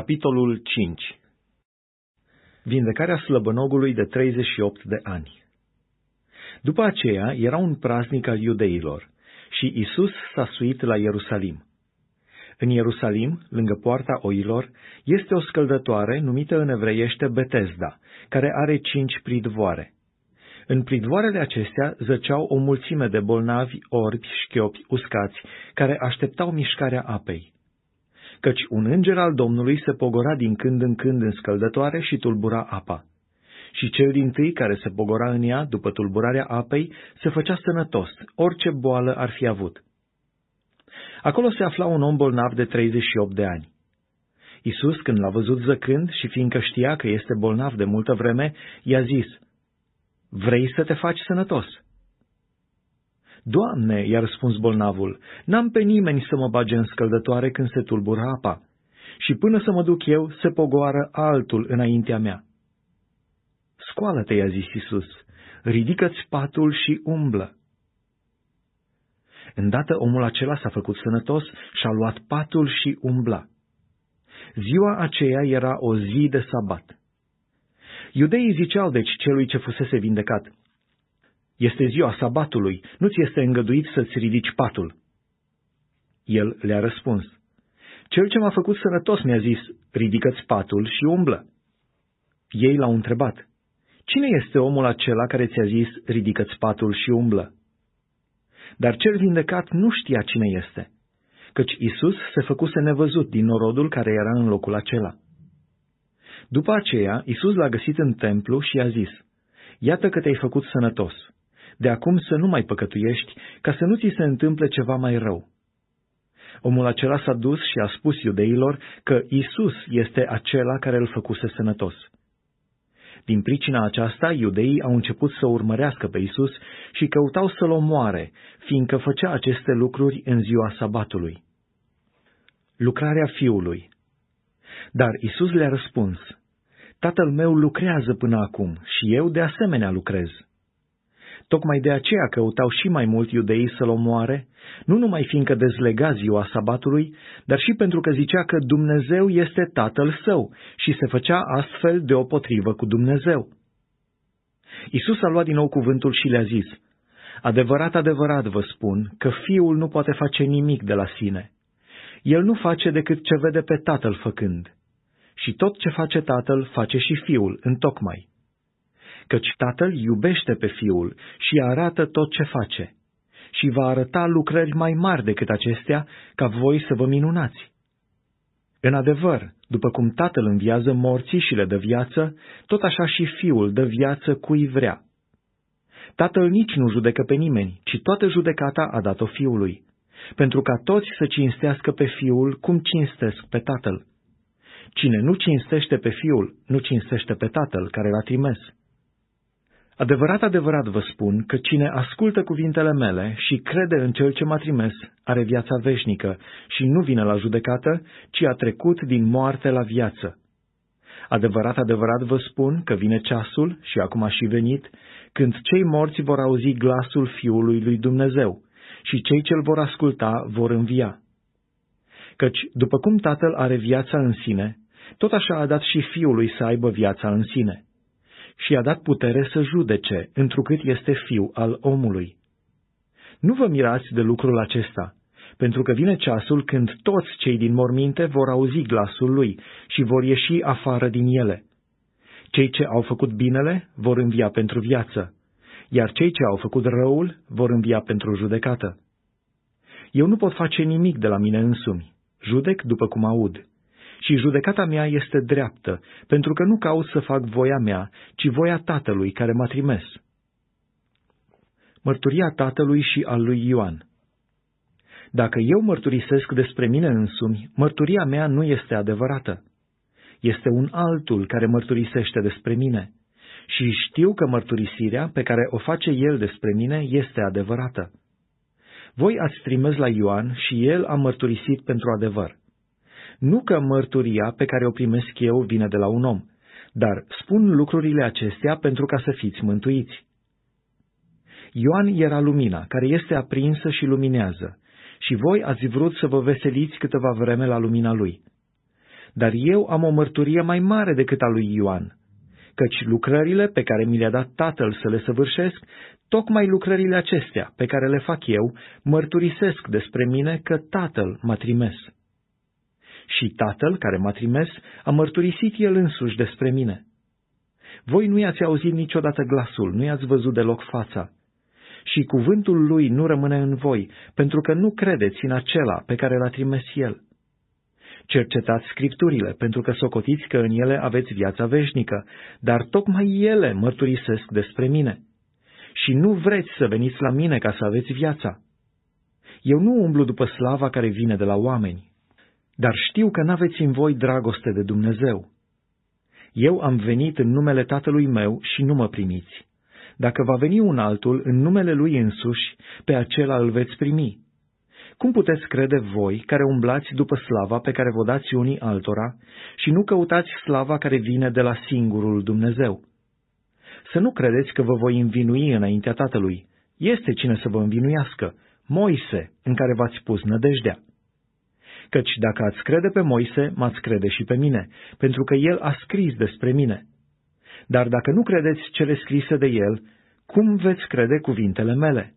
Capitolul 5 Vindecarea slăbănogului de 38 de ani După aceea era un praznic al iudeilor și Isus s-a suit la Ierusalim. În Ierusalim, lângă poarta oilor, este o scăldătoare numită în evreiește Betesda, care are cinci pridvoare. În pridvoarele acestea zăceau o mulțime de bolnavi, orbi, șchiopi, uscați, care așteptau mișcarea apei căci un înger al Domnului se pogora din când în când în scăldătoare și tulbura apa. Și cel din tâi care se pogora în ea, după tulburarea apei, se făcea sănătos, orice boală ar fi avut. Acolo se afla un om bolnav de 38 de ani. Isus, când l-a văzut zăcând și fiindcă știa că este bolnav de multă vreme, i-a zis, Vrei să te faci sănătos?" Doamne, i-a răspuns bolnavul, n-am pe nimeni să mă bage în scăldătoare când se tulbură apa. Și până să mă duc eu, se pogoară altul înaintea mea. Scoală-te, i-a zis Isus, ridică-ți patul și umblă. Îndată omul acela s-a făcut sănătos și a luat patul și umbla. Ziua aceea era o zi de sabat. Iudeii ziceau deci celui ce fusese vindecat, este ziua sabatului, nu ți este îngăduit să-ți ridici patul. El le-a răspuns, Cel ce m-a făcut sănătos mi-a zis, ridică-ți patul și umblă. Ei l-au întrebat, Cine este omul acela care ți-a zis, ridică-ți patul și umblă? Dar cel vindecat nu știa cine este, căci Isus se făcuse nevăzut din norodul care era în locul acela. După aceea, Isus l-a găsit în templu și i-a zis, Iată că te-ai făcut sănătos de acum să nu mai păcătuiești, ca să nu ți se întâmple ceva mai rău. Omul acela s-a dus și a spus iudeilor că Isus este acela care îl făcuse sănătos. Din pricina aceasta, iudeii au început să urmărească pe Isus și căutau să-l omoare, fiindcă făcea aceste lucruri în ziua sabatului. Lucrarea fiului Dar Isus le-a răspuns, Tatăl meu lucrează până acum și eu de asemenea lucrez. Tocmai de aceea căutau și mai mult iudeii să-l omoare, nu numai fiindcă dezlega ziua sabatului, dar și pentru că zicea că Dumnezeu este tatăl său și se făcea astfel de o potrivă cu Dumnezeu. Isus a luat din nou cuvântul și le-a zis, Adevărat, adevărat vă spun că fiul nu poate face nimic de la sine. El nu face decât ce vede pe tatăl făcând. Și tot ce face tatăl face și fiul, întocmai căci Tatăl iubește pe Fiul și arată tot ce face, și va arăta lucrări mai mari decât acestea, ca voi să vă minunați. În adevăr, după cum Tatăl înviază morții și le dă viață, tot așa și Fiul dă viață cui vrea. Tatăl nici nu judecă pe nimeni, ci toată judecata a dat-o Fiului, pentru ca toți să cinstească pe Fiul cum cinstesc pe Tatăl. Cine nu cinstește pe Fiul, nu cinstește pe Tatăl care l-a trimis. Adevărat, adevărat vă spun că cine ascultă cuvintele mele și crede în cel ce m-a trimis, are viața veșnică și nu vine la judecată, ci a trecut din moarte la viață. Adevărat, adevărat vă spun că vine ceasul, și acum a și venit, când cei morți vor auzi glasul Fiului lui Dumnezeu și cei ce-l vor asculta vor învia. Căci, după cum Tatăl are viața în sine, tot așa a dat și Fiului să aibă viața în sine și i-a dat putere să judece, întrucât este fiu al omului. Nu vă mirați de lucrul acesta, pentru că vine ceasul când toți cei din morminte vor auzi glasul lui și vor ieși afară din ele. Cei ce au făcut binele vor învia pentru viață, iar cei ce au făcut răul vor învia pentru judecată. Eu nu pot face nimic de la mine însumi, judec după cum aud și judecata mea este dreaptă, pentru că nu caut să fac voia mea, ci voia Tatălui care m-a trimis. Mărturia Tatălui și al lui Ioan Dacă eu mărturisesc despre mine însumi, mărturia mea nu este adevărată. Este un altul care mărturisește despre mine și știu că mărturisirea pe care o face el despre mine este adevărată. Voi ați trimis la Ioan și el a mărturisit pentru adevăr. Nu că mărturia pe care o primesc eu vine de la un om, dar spun lucrurile acestea pentru ca să fiți mântuiți. Ioan era lumina, care este aprinsă și luminează, și voi ați vrut să vă veseliți câteva vreme la lumina lui. dar eu am o mărturie mai mare decât a lui Ioan, căci lucrările pe care mi le-a dat Tatăl să le săvârșesc, tocmai lucrările acestea pe care le fac eu, mărturisesc despre mine că Tatăl m-a trimis. Și Tatăl care m-a trimis a mărturisit el însuși despre mine. Voi nu i-ați auzit niciodată glasul, nu i-ați văzut deloc fața. Și cuvântul lui nu rămâne în voi, pentru că nu credeți în acela pe care l-a trimis el. Cercetați scripturile, pentru că socotiți că în ele aveți viața veșnică, dar tocmai ele mărturisesc despre mine. Și nu vreți să veniți la mine ca să aveți viața. Eu nu umblu după slava care vine de la oameni, dar știu că n-aveți în voi dragoste de Dumnezeu. Eu am venit în numele Tatălui meu și nu mă primiți. Dacă va veni un altul în numele lui însuși, pe acela îl veți primi. Cum puteți crede voi, care umblați după slava pe care vă dați unii altora, și nu căutați slava care vine de la singurul Dumnezeu? Să nu credeți că vă voi învinui înaintea Tatălui. Este cine să vă învinuiască, Moise, în care v-ați pus nădejdea. Căci dacă ați crede pe Moise, m-ați crede și pe mine, pentru că el a scris despre mine. Dar dacă nu credeți cele scrise de el, cum veți crede cuvintele mele?